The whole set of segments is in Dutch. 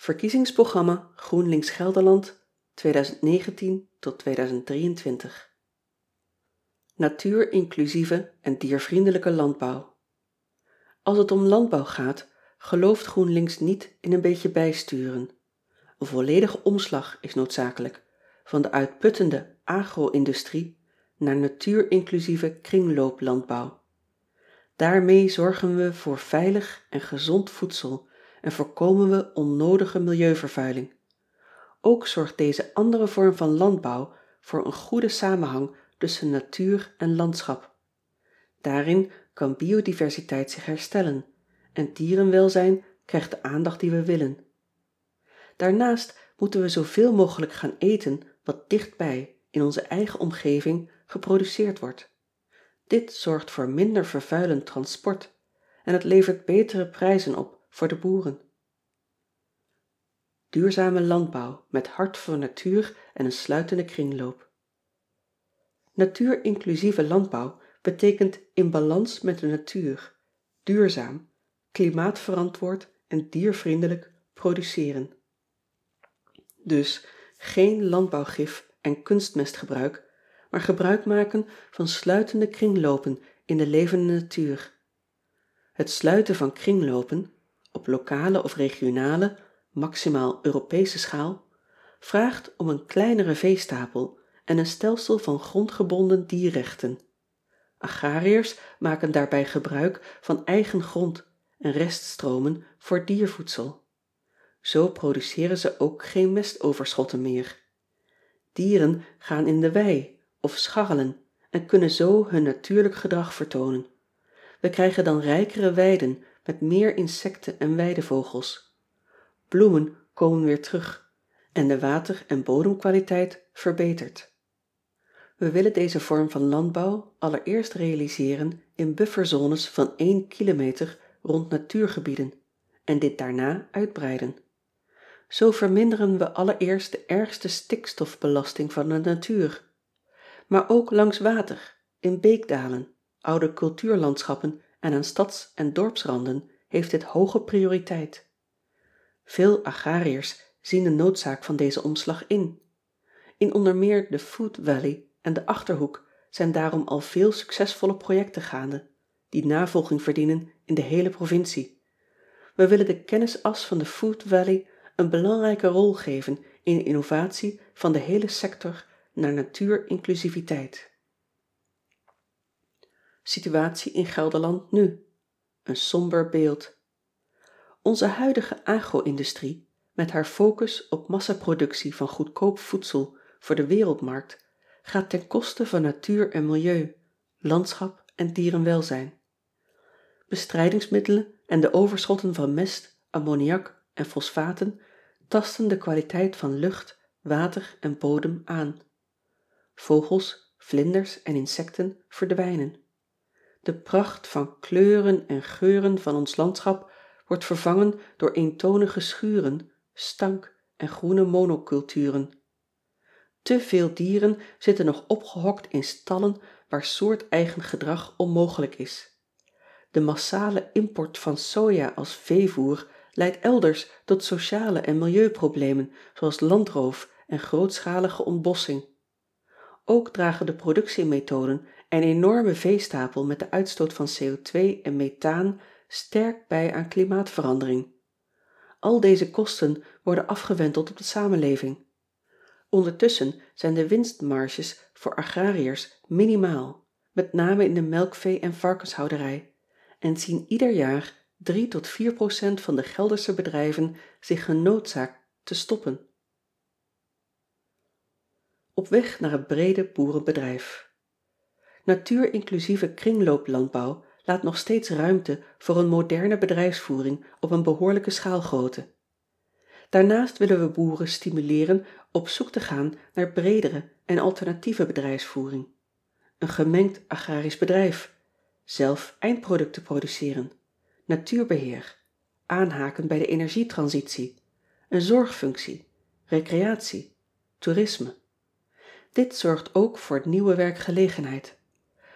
verkiezingsprogramma groenlinks gelderland natuur inklusieve en diervriendelijke landbouw. Als het om landbouw gaat gelooft groenlinks niet in een beetje bijsturen. Een volledige omslag is noodzakelijk van de uitputtende agro industrie naar natuur inclusieve kringlooplandbouw. Daarmee zorgen we voor veilig en gezond voedsel en voorkomen we onnoodige milieuvervuiling. Ook zorgt deze andere vorm van landbouw voor een goede samenhang tusschen natuur en landschap. Daarin kan biodiversiteit zich herstellen en dierenwelzijn krijgt de aandacht die we willen. Daarnaast moeten we zooveel mogelijk gaan eten wat dichtbij in onze eigen omgeving geproduceerd wordt. Dit zorgt voor minder vervuilend transport en het levert betere prijzen op voor de boeren. Duurzame landbouw met hart voor natuur en een sluitende kringloop. Natuur inclusieve landbouw beteekent in balans met de natuur duurzaam klimaatverantwoord en diervriendelijk produceren. Dus geen landbouwgif en kunstmestgebruik maar gebruik maken van sluitende kringloopen in de levende natuur. Het sluiten van kringloopen op lokale of regionale maximaal europeesche schaal vraagt om een kleinere veestapel en een stelsel van grondgebonden dierrechten. Agrariërs maken daarbij gebruik van eigen grond en reststroomen voor diervoedsel. Zoo produceren ze ook geen mestoverschotten meer. Dieren gaan in de wei of scharrelen en kunnen zoo hun natuurlijk gedrag vertoonen we krijgen dan rijkere weiden met meer insecten en weidevogels. Bloemen komen weer terug en de water en bodemkwaliteit verbetert. We willen deze vorm van landbouw allereerst realiseren in bufferzones van één kilometer rond natuurgebieden en dit daarna uitbreiden. Zoo verminderen we allereerst de ergste stikstofbelasting van de natuur maar ook langs water in beekdalen oude cultuurlandschappen en aan stads en dorpsranden heeft dit hooge prioriteit. Veel agrariërs zien de noodzaak van deze omslag in. In onder meer de food valley en de achterhoek zijn daarom al veel succesvolle projecten gaande die navolging verdienen in de heele provincie. We willen de kennisasch van de food valley een belangrijke rol geven in de innovatie van de heele sector naar situatie in gelderland nu. Een somber beeld. Onze huidige agro industrie met haar focus op massaproductie van goedkoop voedsel voor de wereldmarkt gaat ten koste van natuur en milieu landschap en dierenwelzijn. Bestrijdingsmiddelen en de overschotten van mest ammoniak en fosfaten tasten de kwaliteit van lucht water en bodem aan. Vogels vlinders en insecten verdwijnen de pracht van kleuren en geuren van ons landschap wordt vervangen door eentonige schuren stank en groene monoculturen. Te veel dieren zitten nog opgehokt in stallen waar soorteigen gedrag onmogelijk is. De massale import van soja als veevoer leidt elders tot sociale en milieuproblemen zooals landroof en grootschalige ontbossing. Ook dragen de productiemethoden en enorme veestapel met de uitstoot van co en methaan sterk bij aan klimaatverandering. Al deze kosten worden afgewenteld op de samenleving. Ondertusschen zijn de winstmarges voor agrariërs minimaal met name in de melkvee en varkenshouderij en zien ieder jaar tot procent van de geldersche bedrijven zich genoodzaakt te stoppen. Op weg naar het breede boerenbedrijf natuur inclusieve kringlooplandbouw laat nog steeds ruimte voor een moderne bedrijfsvoering op een behoorlijke schaalgrootte. Daarnaast willen we boeren stimuleren op zoek te gaan naar breedere en alternatieve bedrijfsvoering. Een gemengd agrarisch bedrijf zelf eindproducten produceren natuurbeheer aanhaken bij de energietransitie een zorgfunctie recreatie toerisme. Dit zorgt ook voor nieuwe werkgelegenheid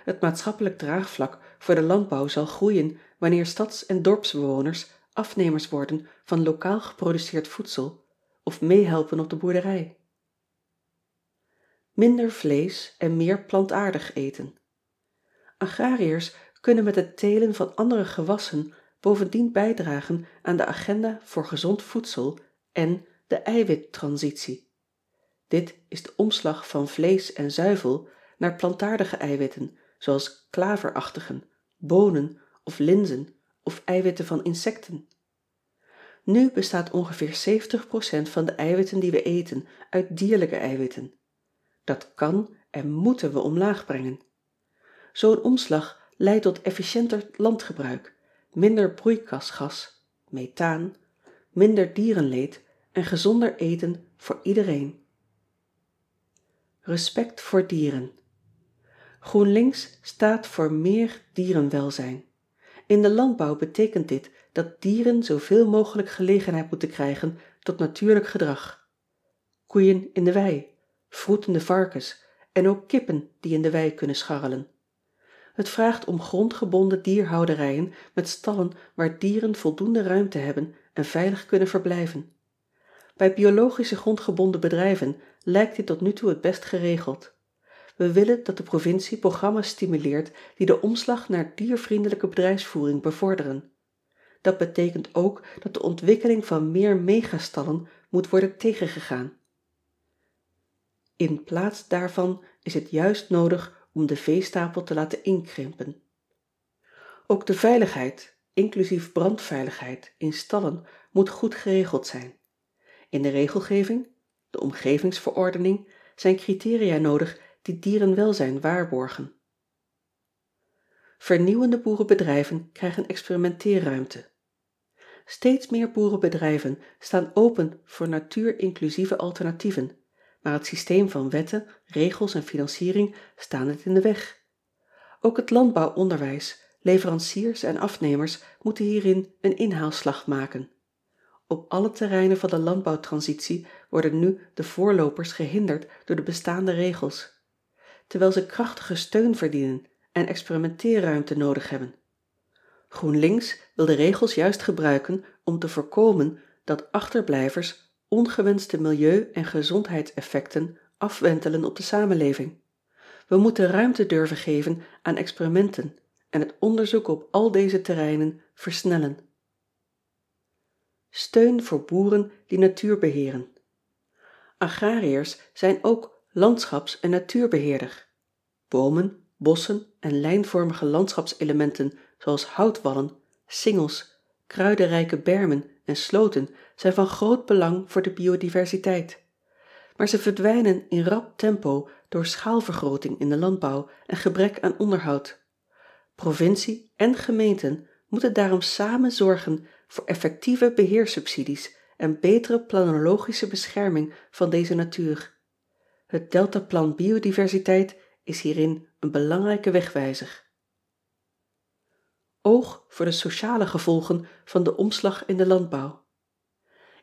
het maatschappelijk draagvlak voor de landbouw zal groeien wanneer stads en dorpsbewoners afnemers worden van lokaal geproduceerd voedsel of meehelpen op de boerderij. Minder vlees en meer plantaardig eten. Agrariërs kunnen met het telen van andere gewassen bovendien bijdragen aan de agenda voor gezond voedsel en de eiwittransitie. Dit is de omslag van vlees en zuivel naar plantaardige eiwitten zoals klaverachtigen, boonen of linzen of eiwitten van insecten. Nu bestaat ongeveer 70% van de eiwitten die we eten uit dierlijke eiwitten. Dat kan en moeten we omlaag brengen. Zo'n omslag leidt tot efficiënter landgebruik, minder broeikasgas, methaan, minder dierenleed en gezonder eten voor iedereen. Respect voor dieren. GroenLinks staat voor meer dierenwelzijn. In de landbouw betekent dit dat dieren zoveel mogelijk gelegenheid moeten krijgen tot natuurlijk gedrag. Koeien in de wei, vroetende varkens en ook kippen die in de wei kunnen scharrelen. Het vraagt om grondgebonden dierhouderijen met stallen waar dieren voldoende ruimte hebben en veilig kunnen verblijven. Bij biologische grondgebonden bedrijven lijkt dit tot nu toe het best geregeld. We willen dat de provincie programma's stimuleert die de omslag naar diervriendelijke bedrijfsvoering bevorderen. Dat betekent ook dat de ontwikkeling van meer megastallen moet worden tegengegaan. In plaats daarvan is het juist nodig om de veestapel te laten inkrimpen. Ook de veiligheid, inclusief brandveiligheid, in stallen moet goed geregeld zijn. In de regelgeving, de omgevingsverordening, zijn criteria nodig die dierenwelzijn waarborgen. Vernieuwende boerenbedrijven krijgen experimenteerruimte. Steeds meer boerenbedrijven staan open voor natuurinclusieve alternatieven, maar het systeem van wetten, regels en financiering staan het in de weg. Ook het landbouwonderwijs, leveranciers en afnemers moeten hierin een inhaalslag maken. Op alle terreinen van de landbouwtransitie worden nu de voorlopers gehinderd door de bestaande regels terwijl ze krachtige steun verdienen en experimenteerruimte nodig hebben. GroenLinks wil de regels juist gebruiken om te voorkomen dat achterblijvers ongewenste milieu- en gezondheidseffecten afwentelen op de samenleving. We moeten ruimte durven geven aan experimenten en het onderzoek op al deze terreinen versnellen. Steun voor boeren die natuur beheren. Agrariërs zijn ook landschaps- en natuurbeheerder. Bomen, bossen en lijnvormige landschapselementen zoals houtwallen, singels, kruidenrijke bermen en sloten zijn van groot belang voor de biodiversiteit. Maar ze verdwijnen in rap tempo door schaalvergroting in de landbouw en gebrek aan onderhoud. Provincie en gemeenten moeten daarom samen zorgen voor effectieve beheersubsidies en betere planologische bescherming van deze natuur. Het Deltaplan Biodiversiteit is hierin een belangrijke wegwijzer. Oog voor de sociale gevolgen van de omslag in de landbouw.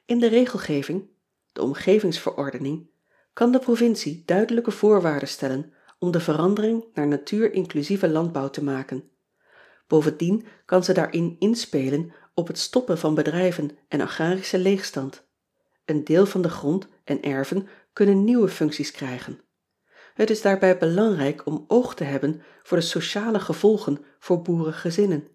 In de regelgeving, de omgevingsverordening, kan de provincie duidelijke voorwaarden stellen om de verandering naar natuurinclusieve landbouw te maken. Bovendien kan ze daarin inspelen op het stoppen van bedrijven en agrarische leegstand. Een deel van de grond en erven kunnen nieuwe functies krijgen. Het is daarbij belangrijk om oog te hebben voor de sociale gevolgen voor boerengezinnen.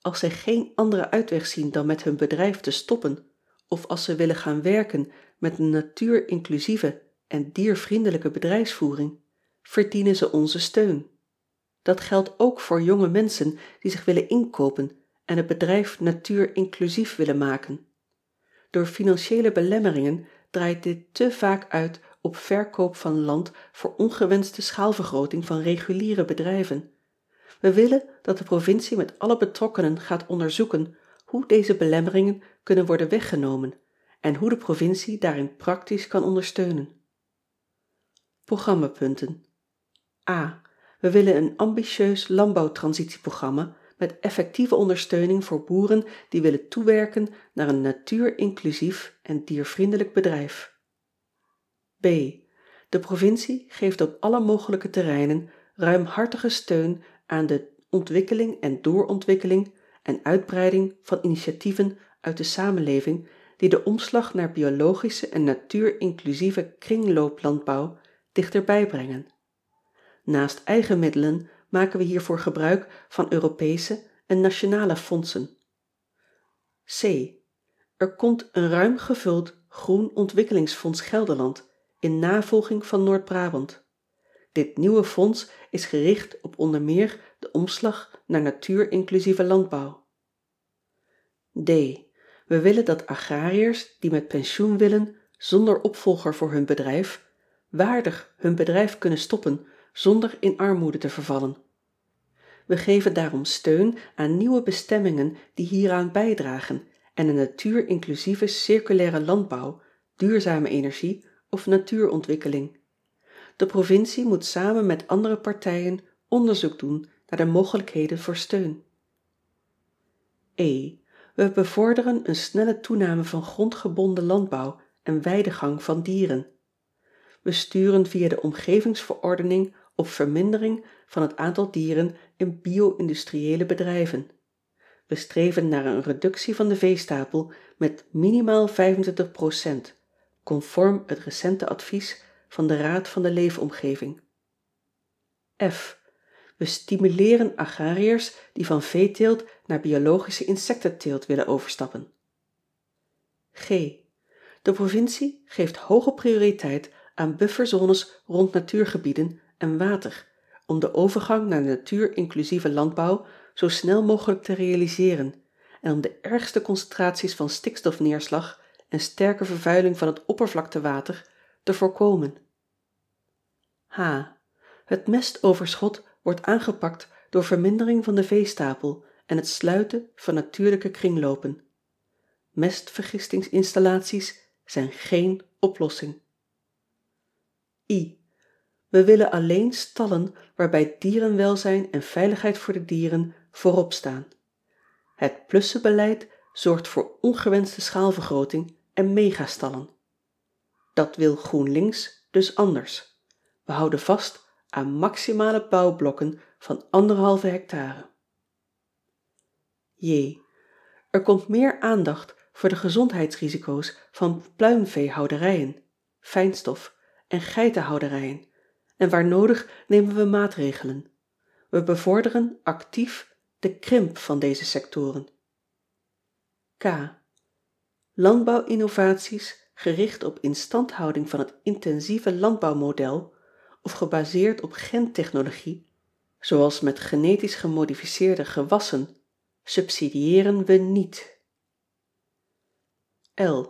Als zij geen andere uitweg zien dan met hun bedrijf te stoppen, of als ze willen gaan werken met een natuurinclusieve en diervriendelijke bedrijfsvoering, verdienen ze onze steun. Dat geldt ook voor jonge mensen die zich willen inkopen en het bedrijf natuurinclusief willen maken. Door financiële belemmeringen draait dit te vaak uit op verkoop van land voor ongewenste schaalvergroting van reguliere bedrijven. We willen dat de provincie met alle betrokkenen gaat onderzoeken hoe deze belemmeringen kunnen worden weggenomen en hoe de provincie daarin praktisch kan ondersteunen. Programmapunten. A. We willen een ambitieus landbouwtransitieprogramma met effectieve ondersteuning voor boeren die willen toewerken naar een natuurinclusief en diervriendelijk bedrijf. B. De provincie geeft op alle mogelijke terreinen ruimhartige steun aan de ontwikkeling en doorontwikkeling en uitbreiding van initiatieven uit de samenleving die de omslag naar biologische en natuurinclusieve kringlooplandbouw dichterbij brengen. Naast eigen middelen maken we hiervoor gebruik van Europese en nationale fondsen. C. Er komt een ruim gevuld Groen Ontwikkelingsfonds Gelderland in navolging van Noord-Brabant. Dit nieuwe fonds is gericht op onder meer de omslag naar natuurinclusieve landbouw. D. We willen dat agrariërs die met pensioen willen zonder opvolger voor hun bedrijf waardig hun bedrijf kunnen stoppen zonder in armoede te vervallen. We geven daarom steun aan nieuwe bestemmingen die hieraan bijdragen en een natuurinclusieve circulaire landbouw, duurzame energie of natuurontwikkeling. De provincie moet samen met andere partijen onderzoek doen naar de mogelijkheden voor steun. E. We bevorderen een snelle toename van grondgebonden landbouw en weidegang van dieren. We sturen via de omgevingsverordening op vermindering van het aantal dieren in bio-industriële bedrijven. We streven naar een reductie van de veestapel met minimaal 25%, conform het recente advies van de Raad van de Leefomgeving. F. We stimuleren agrariërs die van veeteelt naar biologische insectenteelt willen overstappen. G. De provincie geeft hoge prioriteit aan bufferzones rond natuurgebieden en water om de overgang naar natuurinclusieve landbouw zo snel mogelijk te realiseren en om de ergste concentraties van stikstofneerslag en sterke vervuiling van het oppervlaktewater te voorkomen. H. Het mestoverschot wordt aangepakt door vermindering van de veestapel en het sluiten van natuurlijke kringlopen. Mestvergistingsinstallaties zijn geen oplossing. We willen alleen stallen waarbij dierenwelzijn en veiligheid voor de dieren voorop staan. Het plussenbeleid zorgt voor ongewenste schaalvergroting en megastallen. Dat wil GroenLinks dus anders. We houden vast aan maximale bouwblokken van anderhalve hectare. J. Er komt meer aandacht voor de gezondheidsrisico's van pluimveehouderijen, fijnstof en geitenhouderijen en waar nodig nemen we maatregelen. We bevorderen actief de krimp van deze sectoren. K. Landbouwinnovaties gericht op instandhouding van het intensieve landbouwmodel of gebaseerd op gentechnologie, zoals met genetisch gemodificeerde gewassen, subsidiëren we niet. L.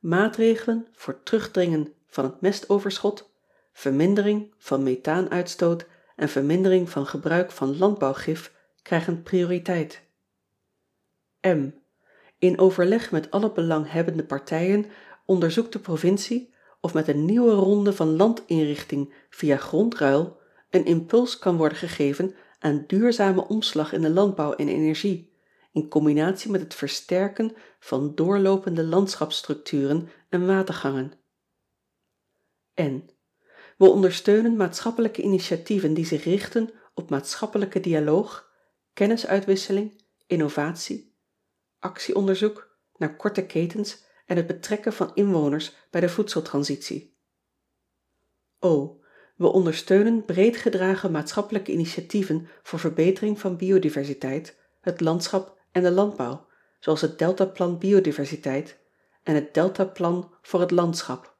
Maatregelen voor terugdringen van het mestoverschot vermindering van methaanuitstoot en vermindering van gebruik van landbouwgif krijgen prioriteit. M. In overleg met alle belanghebbende partijen onderzoekt de provincie of met een nieuwe ronde van landinrichting via grondruil een impuls kan worden gegeven aan duurzame omslag in de landbouw en energie, in combinatie met het versterken van doorlopende landschapsstructuren en watergangen. We ondersteunen maatschappelijke initiatieven die zich richten op maatschappelijke dialoog, kennisuitwisseling, innovatie, actieonderzoek naar korte ketens en het betrekken van inwoners bij de voedseltransitie. We ondersteunen breed gedragen maatschappelijke initiatieven voor verbetering van biodiversiteit, het landschap en de landbouw, zoals het Deltaplan Biodiversiteit en het Deltaplan voor het landschap.